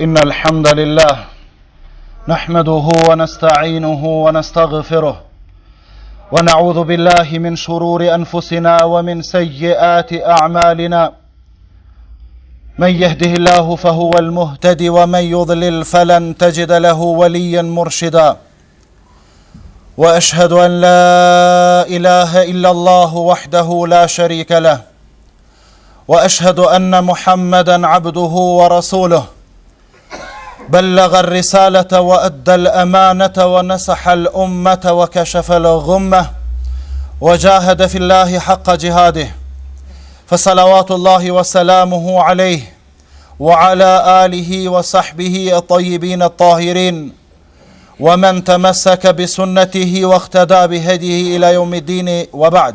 إن الحمد لله نحمده ونستعينه ونستغفره ونعوذ بالله من شرور أنفسنا ومن سيئات أعمالنا من يهده الله فهو المهتد ومن يضلل فلن تجد له وليا مرشدا واشهد ان لا اله الا الله وحده لا شريك له واشهد ان محمدا عبده ورسوله بلغ الرساله وادى الامانه ونصح الامه وكشف الغمه وجاهد في الله حق جهاده فصلوات الله وسلامه عليه وعلى اله وصحبه الطيبين الطاهرين ومن تمسك بسنته واقتدى بهديه الى يوم الدين وبعد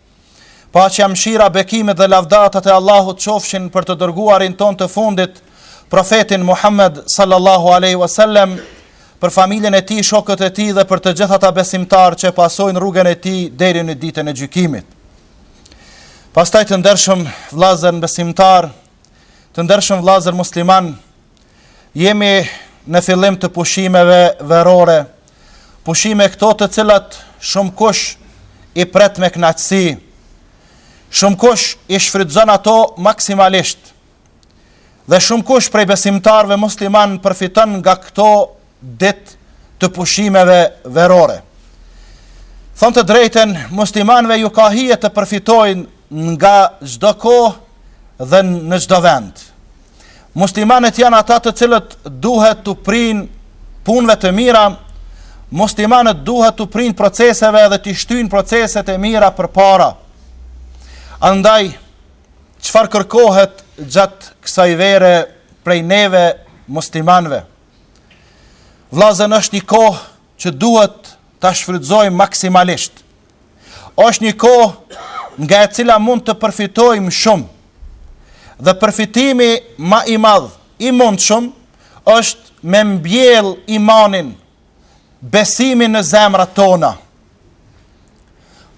Paqja, mshira, bekimet dhe lavdatat e Allahut qofshin për të dërguarin tonë të fundit, profetin Muhammed sallallahu alaihi wasallam, për familjen e tij, shokët e tij dhe për të gjithë ata besimtarë që pasojnë rrugën e tij deri në ditën e gjykimit. Pastaj të ndershëm vëllezër besimtarë, të ndershëm vëllezër muslimanë, Jemi në fillim të pushimeve verore, pushime këto të cilat shumë kush i pret me kënaqësi, shumë kush i shfrytëzon ato maksimalisht, dhe shumë kush prej besimtarëve musliman përfiton nga këto ditë të pushimeve verore. Thënë të drejtën, muslimanëve ju ka hije të përfitojnë nga çdo kohë dhe në çdo vend. Muslimanët janë ata të cilët duhet t'u prijnë punëve të mira, muslimanët duhet t'u prijnë proceseve dhe t'i shtyjnë proceset e mira përpara. Andaj, çfarë kërkohet gjatë kësaj vere prej neve muslimanëve? Vllazën, është një kohë që duhet ta shfrytëzojmë maksimalisht. është një kohë nga e cila mund të përfitojmë shumë. Dhe përfitimi ma i madh i mundshëm është me mbjell imanin besimin në zemrat tona.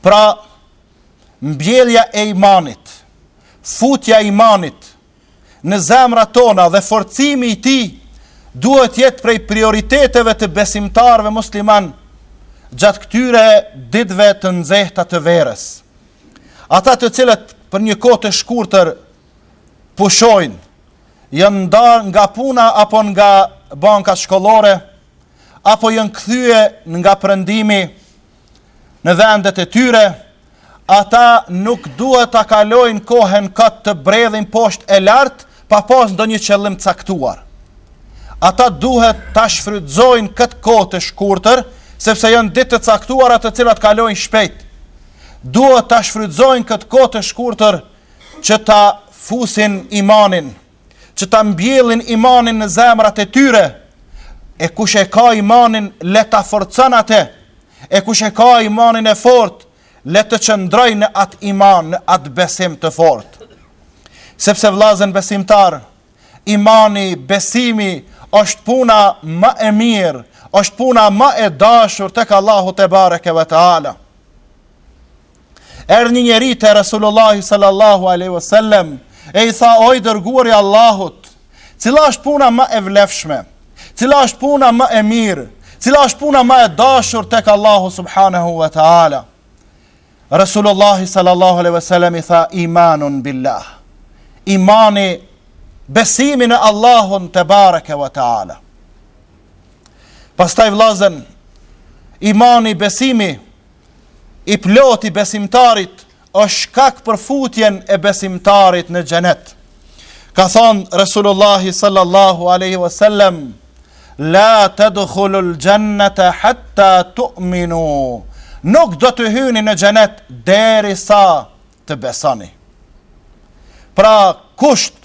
Pra, mbjellja e imanit, futja e imanit në zemrat tona dhe forcimi i tij duhet jetë prej prioriteteve të besimtarëve musliman gjatë këtyre ditëve të nxehta të verës. Ata të cilët për një kohë të shkurtër pushojnë, janë ndarë nga puna apo nga bankat shkollore, apo janë kthye nga prëndimi në vendet e tyre, Ata nuk duhet ta kalojnë kohën kot të bredhin poshtë e lart pa pas ndonjë qëllim të caktuar. Ata duhet ta shfrytëzojnë këtë kohë të shkurtër, sepse janë ditë të caktuara të cilat kalojnë shpejt. Duhet ta shfrytëzojnë këtë kohë të shkurtër që ta fusin imanin. që ta mbjellin imanin në zemrat e tyre, e kush e ka imanin le ta forcon ate, e kush e ka imanin e fortë, le të qëndrojë në atë iman, në atë besim të fortë. Sepse vllazën besimtarë, imani, besimi, është puna ma e mirë, është puna ma e dashur tek Allahu tebareke ve teala. Erdh një njeri te Resulullah sallallahu alaihi wasallam e i tha o i dërguari i Allahut, cila është puna ma e vlefshme? Cila është puna më e mirë? Cila është puna ma e dashur tek Allahu subhanahu wa taala? Resulullah sallallahu alaihi wasallam i tha imanun billah. Imani besimi në Allahun tebareke wa taala. Pastaj vllazën imani besimi i plotë i besimtarit është shkak për futjen e besimtarit në xhenet. Ka thonë Resulullah sallallahu alaihi wasallam la tadkhulul jannata hatta tu'minu. Nuk do të hyni në xhenet derisa të besoni. Pra kusht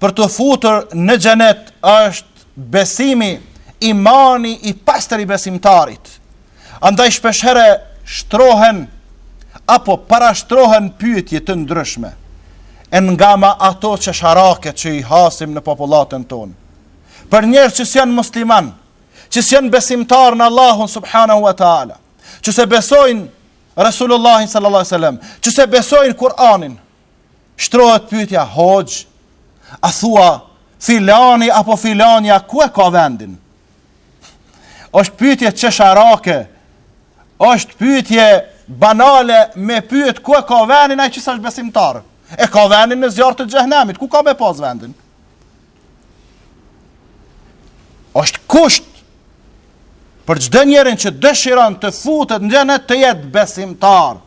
Për t'u futur në xhenet është besimi, imani i pastër i besimtarit. Andaj shpeshherë shtrohen apo parashtrohen pyetje të ndryshme. E nga ma ato qesharaket që i hasim në popullatën tonë. Për njerëz që s'janë muslimanë, që s'janë besimtarë në Allahun subhanahu wa ta'ala, që s'e besojnë Resulullahin sallallahu alaihi sallam, që s'e besojnë Kur'anin, Shtrohet pyetja hoxhë, a thua filani apo filanja ku e ka vendin? Është pyetje qesharake, është pyetje banale me pyet ku e ka vendin ai që s'është besimtar. E ka vendin në zjarr të xhehenemit, ku ka me pas vendin? është kusht për çdo njërin që dëshiron të futet në xhenet të jetë besimtar.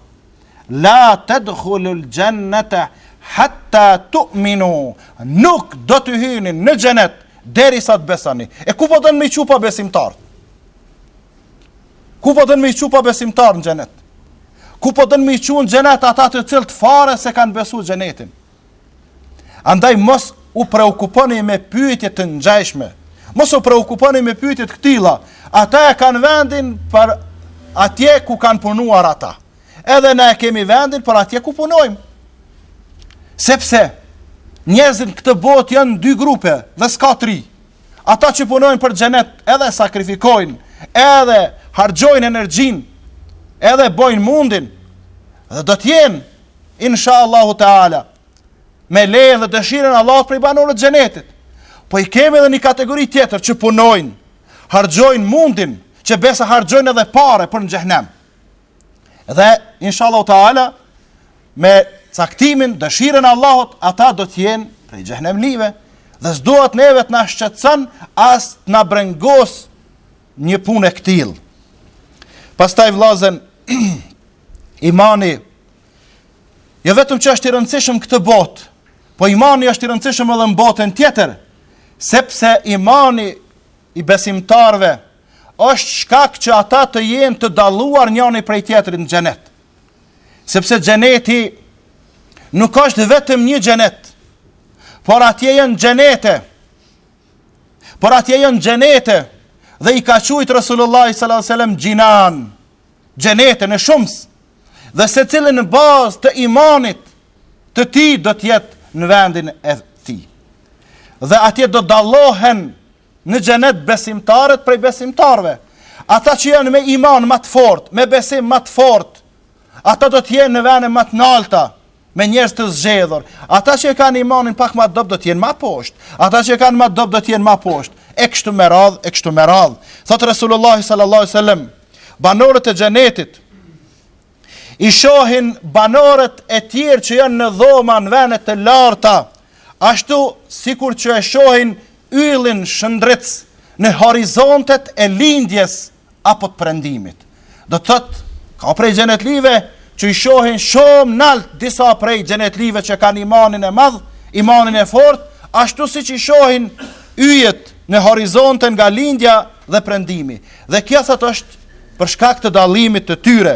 La tadkhulul jannata hatta tu'minu. Nuk do të hyni në xhenet derisa të besoni. E ku po don me i çu pabesimtarët? Ku po don me i çu pabesimtarët në xhenet? Ku po don me i çu në xhenet ata të cilët fare s'e kanë besu xhenetin? Andaj mos u preokuponi me pyetje të ngjashme. Mos u preokuponi me pyetje të këtilla. Ata e kanë vendin për atje ku kanë punuar ata. Edhe na e kemi vendin për atje ku punojmë. Sepse njerëzit këtë botë janë dy grupe dhe s'ka tri. Ata që punojnë për xhenet edhe sakrifikojnë, edhe harxojnë energjinë, edhe bojnë mundin dhe do të jenë insha Allahu Teala, me lejën dhe dëshirën e Allahut prej banorëve t'xhenetit. Po i kemi edhe një kategori tjetër që punojnë, harxhojnë mundin, që besa harxhojnë edhe pare për në xhehnem. Dhe, insha Allahu Teala, me caktimin, dëshirën e Allahut, ata do t'jenë prej xhehnemlive, dhe s'duhet neve të na shqetësojë, as të na brengos një punë e këtill. Pastaj vllazën imani, jo vetëm që është i rëndësishëm n'këtë botë, po imani është i rëndësishëm edhe në botën tjetër, sepse imani i besimtarëve është shkak që ata të jenë të dalluar njani prej tjetrit në xhenet. Sepse xheneti nuk është vetëm një xhenet, por atje janë xhenete, Por atje janë xhenete dhe i ka quajt Resulullah sallallahu alaihi wasallam xhinan. Xhenete në shumës. Dhe secili në bazë të imanit të tij do të jetë në vendin e tij. Dhe atje do dallohen në xhenet besimtarët prej besimtarëve. Ata që janë me iman ma të fortë, me besim ma të fortë, ata do të jenë në vende ma të nalta. me njerëz të zgjedhur. Ata që e kanë imanin pak ma dobët do të jenë ma poshtë. Ata që e kanë ma dobët do të jenë ma poshtë. E kështu me radhë, e kështu me radhë. Thotë Resulullah sallallahu alaihi wasallam, banorët e xhenetit i shohin banorët e tjerë që janë në dhoma në vene të larta, ashtu sikur që e shohin yllin shëndrit në horizontet e lindjes, apo të prendimit. Do të thotë, ka prej xhenetlive që i shohin shumë nalt disa prej xhenetlive që kanë imanin e madh, imanin e fortë, ashtu siç i shohin yjet në horizonte nga lindja dhe prendimi. Dhe kjo thotë është për shkak të dallimit të tyre.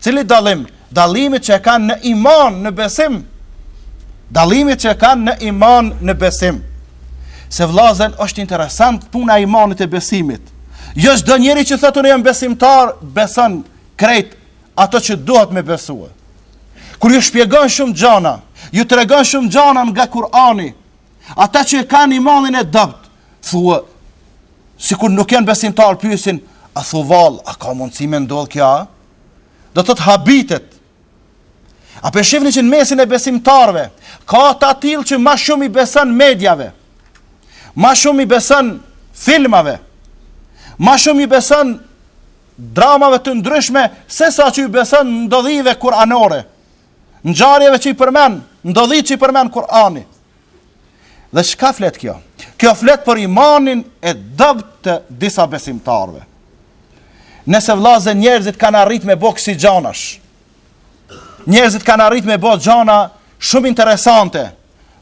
Cili dallim? Dallimit që e kanë në iman, në besim. Dallimit që e kanë në iman, në besim. Se vllazën është interesant puna e imanit e besimit. Jo çdo njeri që thotë unë jam besimtar, beson krejt ato që duhet me besue. Kur ju shpjegon shumë gjana, ju tregon shumë gjana nga Kur'ani, Ata që e kanë imanin e dobt, thua sikur nuk janë besimtar, pyesin, a thu vallë, a ka mundësi me ndodh kjo? Do të thotë habitet. A po e shihni që në mesin e besimtarëve ka të atillë që ma shumë i beson mediave, ma shumë i beson filmave, ma shumë i beson dramave të ndryshme sesa që i beson ndodhive kuranore. ngjarjeve që i përmend, ndodhi që i përmend Kur'ani. Dhe çka flet kjo? Kjo flet për imanin e dobët të disa besimtarëve. Nëse vëllazën njerëzit kanë arrit me bo kësi gjanash. Njerëzit kanë arrit me bo gjana shumë interesante.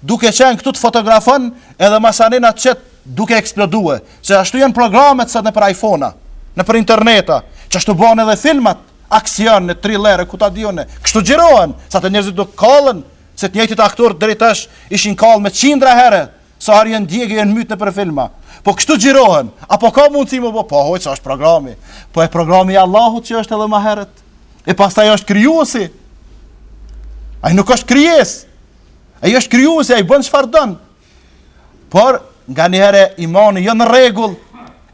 duke qenë këtu të fotografon edhe masanej të qet duke eksplodue, se ashtu janë programet sot nëpër iPhone-a, nëpër interneta, që ashtu bahen edhe filmat, aksione, thriller, ku ta di unë, kështu xhirohen, sa të njerëzit duke kallën, se të njëjtit aktorë deri tash ishin kallë me qindra herë, sa herë janë djegë e janë mytë nëpër filma, po kështu xhirohen, apo ka mundësi me bo, po hoxhë, se është programi, po e programi i Allahut që është edhe ma herët, e pastaj është krijusi, a nuk është krijues, Ai është krijuesi, ai bën çfarë don. Por nganjëherë imani jo në rregull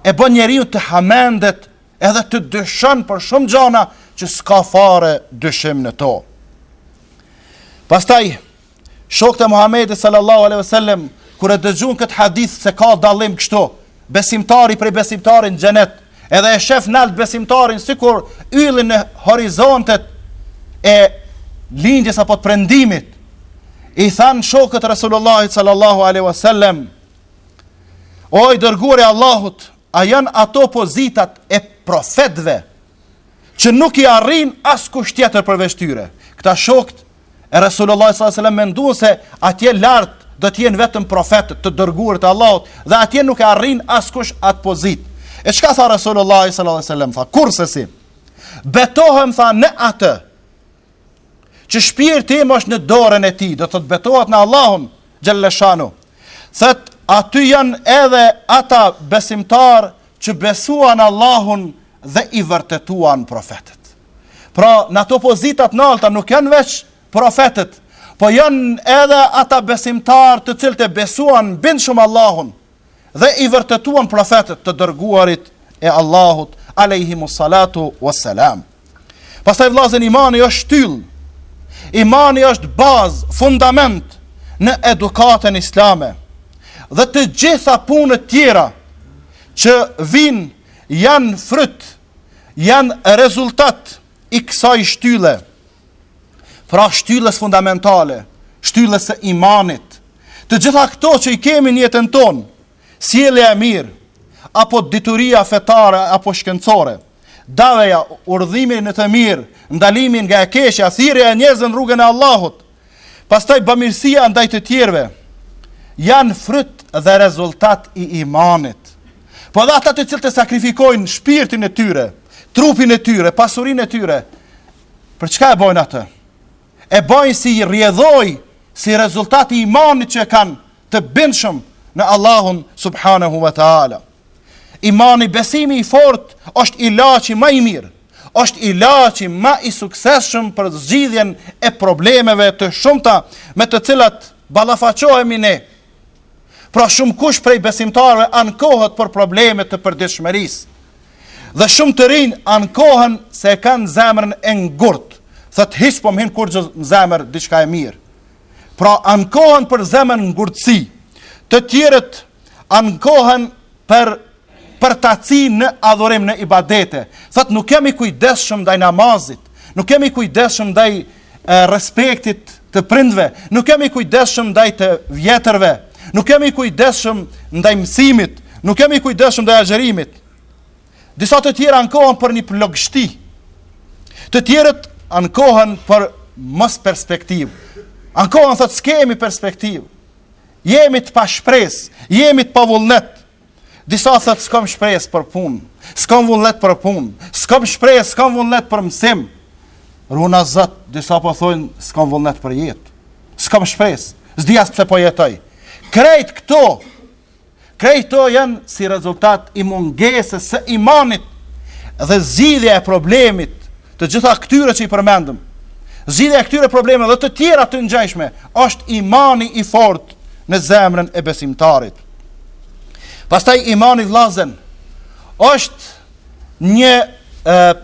e bën njeriun të hamendet edhe të dyshon për shumë gjana që s'ka fare dyshim në to. Pastaj shokët e Muhamedit sallallahu alaihi wasallam kur e dëgjun këtë hadith se ka dallim kështu, besimtari prej besimtarit në xhenet, Edhe e shef nalt besimtarin sikur yllin në horizontet e lindjes apo të prendimit. I thanë shokët Resulullahit sallallahu alaihi wasallam: O i dërguar i Allahut, a janë ato pozitat e profetëve që nuk i arrin askush tjetër përveç tyre? Këta shokët e Resulullahit sallallahu alaihi wasallam menduan se atje lart do të jenë vetëm profetët, të dërguarit e Allahut dhe atje nuk e arrin askush atë pozitë. E çka tha Resulullahi sallallahu alaihi wasallam? Tha kurrsesi. Betohem tha në atë që shpirti im është në dorën e tij, do të thotë betohet në Allahun xhel-le shanuhu. Thotë aty janë edhe ata besimtarë që besuan Allahun dhe i vërtetuan profetët. Pra, në ato pozita të nalta nuk janë veç profetët, po janë edhe ata besimtarë të cilët e besuan bindshëm Allahun dhe i vërtetuan profetët të dërguarit e Allahut, alejhimu salatu wassalam. Pastaj vllazën, imani është shtyllë. Imani është bazë, fundament në edukatën islame. Dhe të gjitha punët tjera që vijnë janë fryt, janë rezultat i kësaj shtylle. Pra shtyllës fundamentale, shtyllës së imanit. Të gjitha këto që i kemi në jetën tonë, sjellja e mirë, apo dituria fetare apo shkencore, daveja, urdhërimi në të mirë, ndalimi nga e keqja, thirrja e njerëzve në rrugën e Allahut, pastaj bamirësia ndaj të tjerëve, janë fryt dhe rezultat i imanit. Po edhe ata të cilët e sakrifikojnë shpirtin e tyre, trupin e tyre, pasurinë e tyre, për çka e bajnë atë? E bajnë si rrjedhojë, si rezultat i imanit që e kanë të bindshëm në Allahun subhanahu wa taala. Imani besimi i fort është ilaçi ma i mirë, është ilaçi ma i suksesshëm për zgjidhjen e problemeve të shumta me të cilat ballafaqohemi ne. Pra shumëkush prej besimtarëve ankohet për probleme të përditshmërisë. Dhe shumë të rinj ankohen se e kanë zemrën e ngurtë, thotë hiç s'po më hin kurrë në zemër diçka e mirë. Pra ankohen për zemërngurtësi, të tjerët ankohen për përtaci në adhurim në ibadete. Thotë nuk jemi kujdesshëm ndaj namazit, nuk jemi kujdesshëm ndaj respektit të prindërve, nuk jemi kujdesshëm ndaj të vjetërve, nuk jemi kujdesshëm ndaj mësimit, nuk jemi kujdesshëm ndaj agjërimit. Disa të tjerë ankohen për një plogështi. Të tjerët ankohen për mosperspektivë. Ankohen thotë s'kemi perspektivë. Jemi të pashpresë, jemi të pavullnet. Disa thotë s'kom shpresë për punë, s'kom vullnet për punë, s'kom shpresë, s'kom vullnet për mësim. Ruajna Zot, disa po thojnë s'kom vullnet për jetë. S'kom shpresë, s'di as pse po jetoj. Krejt këto Krejt këto janë si rezultat i mungesës së imanit dhe zgjidhja e problemit të gjitha këtyre që i përmendëm. Zgjidhja e këtyre problemeve dhe të tjera të ngjashme është imani i fortë në zemrën e besimtarit. Pastaj imani vllazën është një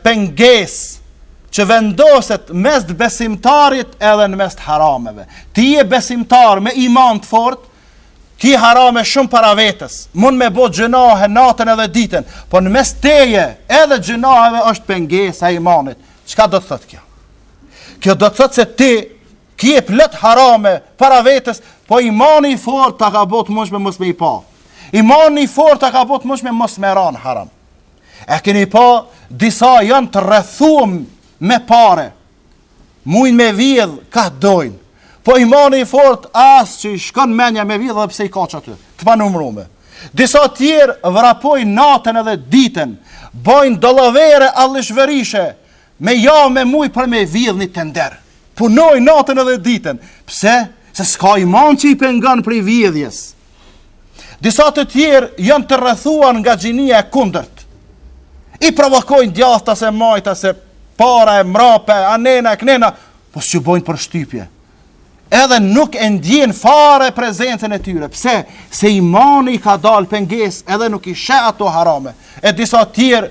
pengesë që vendoset në mes të besimtarit edhe në mes të harameve. Ti je besimtar me iman të fortë, Ki harame shumë para vetes, mund me bo gjynahe natën edhe ditën, po në mes teje edhe gjynaheve është pengesa e imanit. Çka do të thotë kjo? Kjo do të thotë se ti ke plot harame para vetes, po imani i fort të ka bo të mësueshëm mos me i pa. Imani i fort të ka bo të mësueshëm mos me ra në haram. E keni pa, disa janë të rrethum me pare, Mujnë me vjedh kah dojnë. Po imani i fort as që i shkon menja me vjedh edhe pse i ka qaty. Të panumrume. Disa tjerë vrapojnë natën edhe ditën. Bojnë dallavere allishverishe. Me ja me muj për me vjedh një tender. Punojnë natën edhe ditën. Pse? Se s'ka iman që i pengon prej vjedhjes. Disa të tjerë janë të rrethuar nga gjinia e kundërt. I provokojnë djathta se majta se para e mrape, anena e knena, po s'u bojnë përshtypje. Edhe nuk e ndjen fare prezencën e tyre, pse se imani i ka dalë pengesë edhe nuk i sheh ato harame. E disa tjerë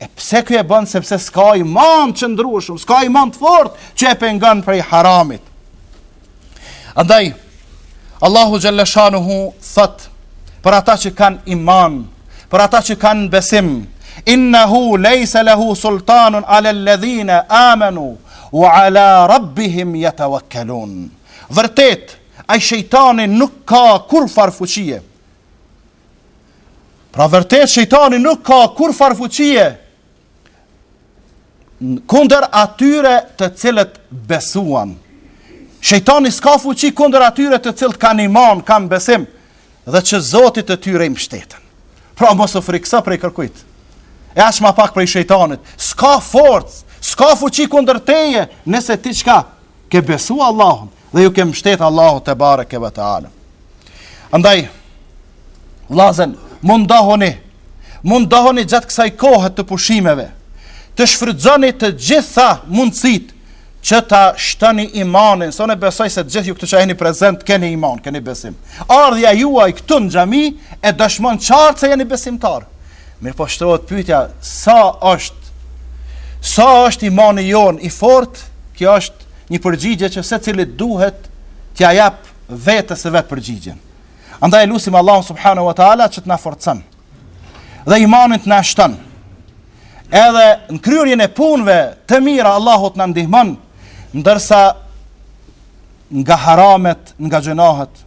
E pse kjo e bën sepse s'ka iman qëndrueshëm, s'ka iman të fort që e pengon prej haramit. Andaj, Allahu xhel-le shanuhu thot, për ata që kanë iman, për ata që kanë besim, innehu lejse lehu sultanun ale ledhine amenu, u ala rabbihim jetevekkelun. Vërtet, ai shejtani nuk ka kurrfarë fuqie, Pra vërtet shejtani nuk ka kurrfarë fuqie kunder atyre të cilët besuan. Shejtani s'ka fuqi kunder atyre të cilët kanë iman, kanë besim dhe që Zotit të tyre i mbështeten. Pra mos u frikëso prej kërkujt. E as ma pak prej shejtanit. S'ka forcë, s'ka fuqi kunder teje nëse ti çka ke besu Allahun dhe ju ke mështet Allahut tebareke ve teala. Andaj, vllazën, mundohuni, mundohuni gjatë kësaj kohe të pushimeve, të shfrytëzoni të gjitha mundësitë që ta shtoni imanin, se unë besoj se të gjithë ju këtu që jeni prezent, keni iman, keni besim. Ardhja juaj këtu në xhami e dëshmon qartë se jeni besimtarë. Mirëpo shtrohet pyetja, sa është sa është imani jonë i fortë? Kjo është një përgjigje që secili duhet t'ia jap vetes së vet përgjigjen. Andaj e lusim Allahun subhanahu wa taala që të na forcon. Dhe imanin të na shton. Edhe në kryerjen e punëve të mira Allahu të na ndihmon, ndërsa nga haramet, nga gjynahet,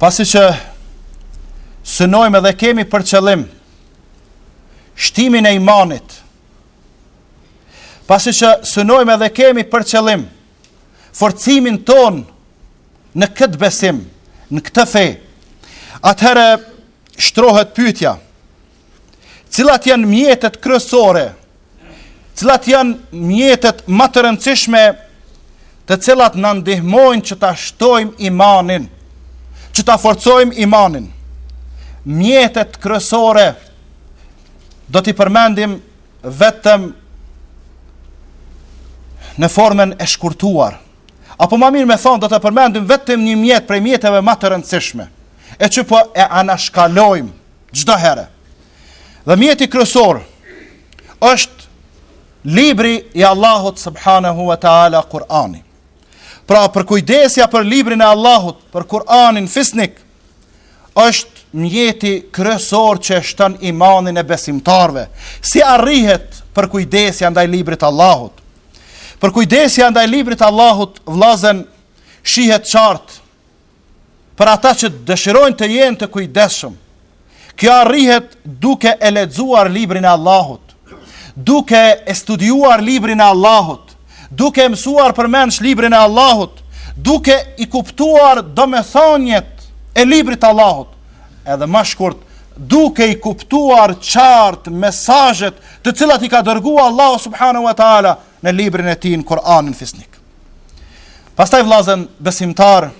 Pasi që synojmë edhe kemi për qëllim shtimin e imanit, pasi që synojmë edhe kemi për qëllim forcimin tonë në këtë besim, në këtë fe, atëherë shtrohet pytja, Cilat janë mjetet kryesore? Cilat janë mjetet ma të rëndësishme të cilat na ndihmojnë që ta shtojmë imanin, që ta forcojmë imanin? Mjetet kryesore do t'i përmendim vetëm në formën e shkurtuar. Apo ma mirë me thonë do të përmendim vetëm një mjet prej mjeteve ma të rëndësishme, e që po e anashkalojmë çdo herë. Dhe mjeti kryesor është libri i Allahut subhanahu wa taala Kur'ani. Pra përkujdesja për librin e Allahut, për Kur'anin fisnik, është mjeti kryesor që e shton imanin e besimtarëve. Si arrihet përkujdesja ndaj librit të Allahut? Përkujdesja ndaj librit të Allahut, vllazën shihet qartë për ata që dëshirojnë të jenë të kujdesshëm. Kjo arrihet duke e lexuar librin e Allahut, duke e studiuar librin e Allahut, duke e mësuar përmendsh librin e Allahut, duke i kuptuar domethëniet e librit të Allahut. Edhe ma shkurt, duke i kuptuar qartë mesazhet të cilat i ka dërguar Allahu subhanahu wa taala në librin e tij në Kur'anin fisnik. Pastaj vëllazën besimtarë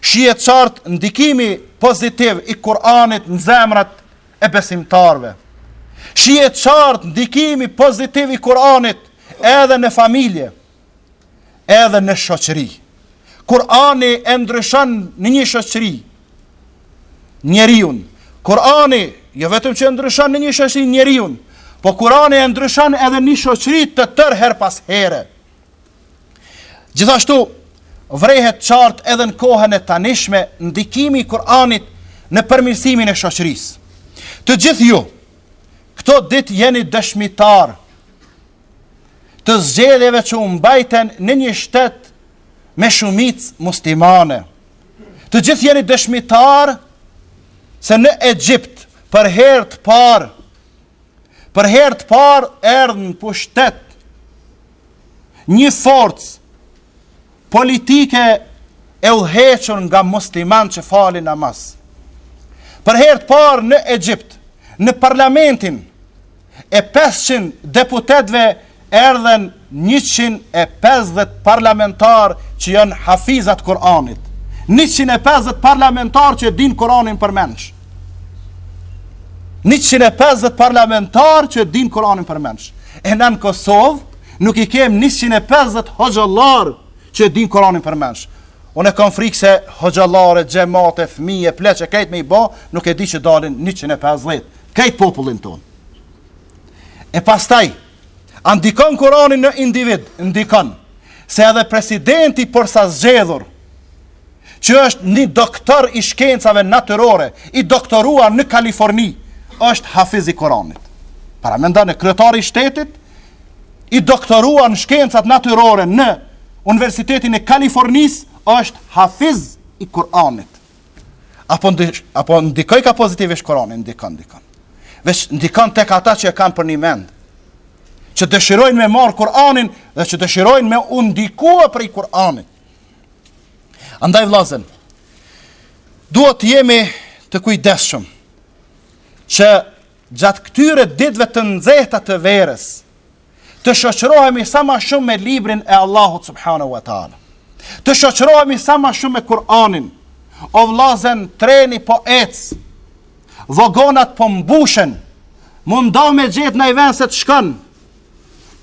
shihet qartë ndikimi pozitiv i Kur'anit në zemrat e besimtarëve. Shihet qartë ndikimi pozitiv i Kur'anit edhe në familje, edhe në shoqëri. Kur'ani e ndryshon në një shoqëri. njeriun. Kurani jo vetëm që e ndryshon në një shoqëri njeriun, po Kurani e ndryshon edhe një shoqëri të tërë herë pas here. Gjithashtu vrehet qartë edhe në kohën e tanishme ndikimi i Kuranit në përmirësimin e shoqërisë. Të gjithë ju këto ditë jeni dëshmitarë të zgjedhjeve që u mbajten në një shtet me shumicë muslimane. Të gjithë jeni dëshmitarë se në Egjipt për herë të parë për herë të parë erdhën në pushtet një forcë politike e udhëhequr nga muslimanë që falin namaz. Për herë të parë në Egjipt, në parlamentin e pesëqind deputetëve erdhën njëqind e pesëdhjetë parlamentarë që janë hafiza të Kur'anit. 150 parlamentarë që e dinë Kur'anin përmendsh. 150 parlamentarë që e dinë Kur'anin përmendsh. E na në Kosovë nuk i kem 150 hoxhallarë që e dinë Kur'anin përmendsh. Unë e kam frikë se hoxhallarë e xhematë e fëmijë e pleq e krejt me i bo, nuk e di që dalin 150. krejt popullin tonë. E pastaj a ndikon Kurani në individ? Ndikon. Se edhe presidenti porsazgjedhur, që është një doktor i shkencave natyrore, i doktoruar në Kaliforni, është hafiz i Kuranit. Paramendone kryetari i shtetit i doktoruar në shkencat natyrore në Universitetin e Kalifornisë është hafiz i Kur'anit. Apo, ndi, apo ndikojka pozitivisht Kurani, ndikon, ndikon. Veç ndikon tek ata që e kanë përnjëmend. Që dëshirojnë me marrë Kuranin dhe që dëshirojnë me u ndikua prej Kuranit. Andaj vllazën, duhet të jemi të kujdesshëm që Gjatë këtyre ditëve të nxehta të verës, të shoqërohemi sa ma shumë me librin e Allahut subhanahu wa taala. Të shoqërohemi sa ma shumë me Kur'anin. O vllazen, treni po ec. Vagonat po mbushen. Mundohu me gjet naj vend se të shkon.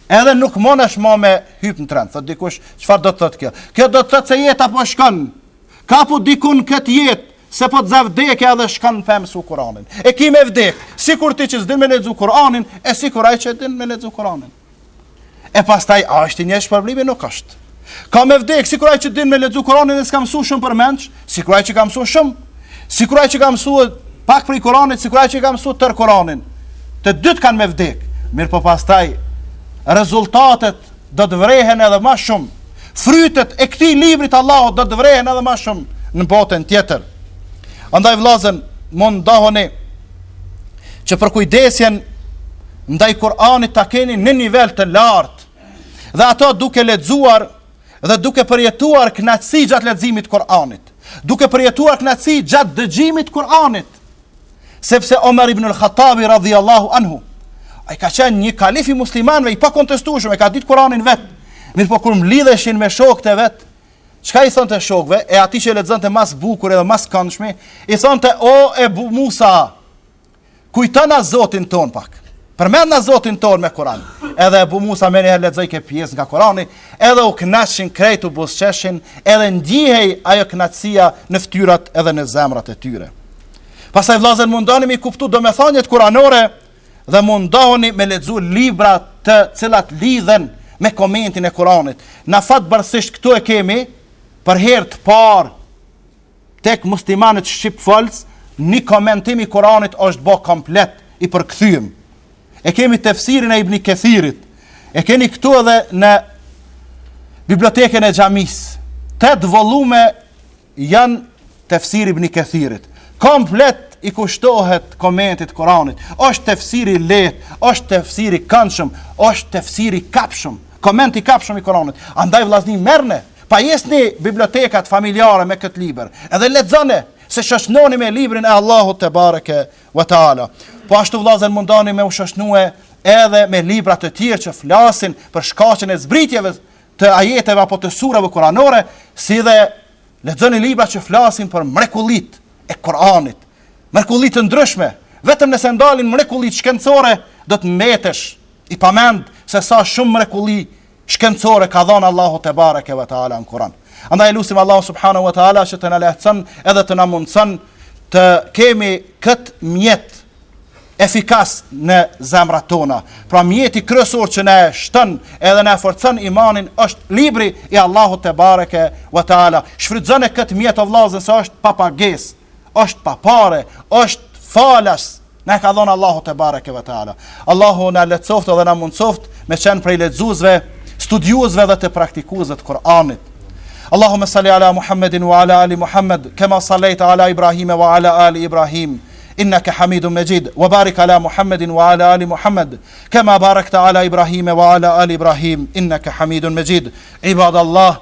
Edhe nuk mundesh ma me hyp në tren. Thot dikush, çfarë do të thotë kjo? Kjo do të thotë se jeta po shkon. Kapu dikun këtë jetë, Se po të zë vdekja edhe shkon pa e mësu Kur'anin. E ki me vdek, sikur ti që s'din me lexu Kur'anin, e sikur ai që din me lexu Kur'anin. E pastaj, a është i njëjti problemi, nuk është. Ka me vdek, sikur ai që din me lexu Kur'anin dhe s'ka mësu shumë përmendsh, sikur ai që ka mësu shumë, sikur ai që ka mësu pak prej Kur'anit, sikur ai që ka mësu tër Kur'anin. Të dyt kanë me vdek, mirëpo pastaj, rezultatet do të vrehen edhe ma shumë. Frytet e këtij libri të Allahut do të vrehen edhe ma shumë në botën tjetër. Andaj vëllazën, mundohuni që përkujdesjen ndaj Kur'anit ta keni në nivel të lartë dhe ato duke lexuar dhe duke përjetuar kënaqësi gjatë leximit të Kur'anit, duke përjetuar kënaqësi gjatë dëgjimit të Kur'anit. Sepse Omer ibn al-Khattabi radhiyallahu anhu ai ka qenë një kalif i muslimanëve i pakontestueshëm, e ka ditë Kur'anin vet. Mirëpo kur mblidheshin me shokët e vet, çka i thonte shokëve e atij që lexonte ma s'bukuri edhe ma s'kandshmi, i thonte o Ebu Musa, kujtona Zotin tonë pak. Përmendna Zotin tonë me Kur'an. Edhe Ebu Musa menjëherë lexojke pjesë nga Kur'ani, edhe u kënaqshin krejt u buzëqeshin, edhe ndjehej ajo kënaqësia në fytyrat edhe në zemrat e tyre. Pastaj vëllazën mundohuni m'i kuptu domethanjet kuranore dhe mundohuni me lexu libra të cilat lidhen me komentin e kuranit. Ne fatbardhësisht këtu e kemi për herë të parë tek muslimanët shqipfolës, një komentim i Kuranit është ba komplet i përkthyem. E kemi tefsirin e Ibni Kethirit, e keni këtu edhe në bibliotekën e xhamisë, tetë volume janë tefsiri i Ibni Kethirit. Komplet i kushtohet komentit të Kuranit. Është tefsir i lehtë, është tefsir i kandshëm, është tefsir i kapshëm. Koment i kapshëm i Kuranit. Andaj vllazni merrne Pajisni bibliotekat familjare me këtë libër, edhe lexoni, se shoqnohi me librin e Allahut tebareke ve teala. Po ashtu vëllazën mundohuni me u shoqnue edhe me libra të tjerë që flasin për shkaqet e zbritjeve të ajeteve apo të surave kuranore, si dhe lexoni libra që flasin për mrekullitë e Kur'anit, mrekulli të ndryshme, vetëm nëse ndalim në mrekullitë shkencore, do të mbetesh i pamend se sa shumë mrekulli shkencore ka dhënë Allahu tebareke ve teala në Kur'an. Andaj e lusim Allahun subhanehu wa taala që të na lehtëson edhe të na mundson të kemi kët mjet efikas në zemrat tona. Pra mjeti kryesor që na e shton edhe na e forcon imanin është libri i Allahut tebareke ve teala. Shfrytëzoni kët mjet o vllazën se është pa pagesë. është pa pare, është falas, na e ka dhonë Allahu tebareke ve teala. Allahu na lehtësoftë dhe na mundësoftë me qenë prej lexuesve, studiuesve dhe të praktikuesve të Kur'anit. Allahumme sal-li ala Muhammedin wa ala ali Muhammed, kema sal-lejte ala Ibrahime wa ala ali Ibrahim, innaka Hamidum Majid, wa barik ala Muhammedin wa ala ali Muhammed, kema barakta ala Ibrahime wa ala ali Ibrahim, innaka Hamidum Majid. Ibad Allah,